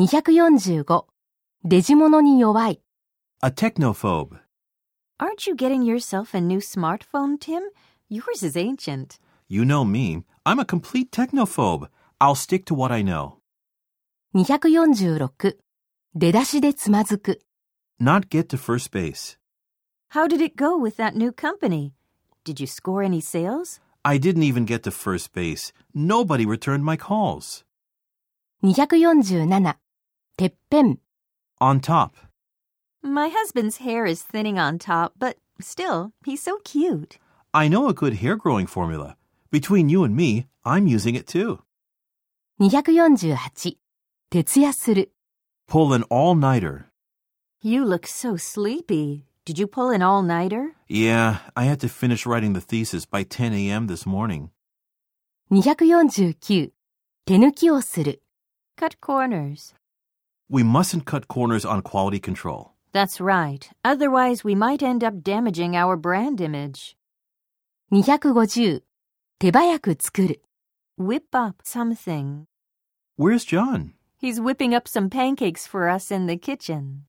245デジモノに弱い A technophobe. Aren't you getting yourself a new smartphone, Tim? Yours is ancient. You know me. I'm a complete technophobe. I'll stick to what I know. 246出だしでつまずく Not get to first base. How did it go with that new company? Did you score any sales? I didn't even get to first base. Nobody returned my calls. 247 てっぺん On top. My husband's hair is thinning on top, but still, he's so cute. I know a good hair growing formula. Between you and me, I'm using it too. 248徹夜する Pull an all nighter. You look so sleepy. Did you pull an all-nighter? Yeah, I had to finish writing the thesis by 10 a.m. this morning. 249手抜きをする Cut corners. We mustn't cut corners on quality control. That's right. Otherwise, we might end up damaging our brand image. 250手早く作る Whip up something. Where's John? He's whipping up some pancakes for us in the kitchen.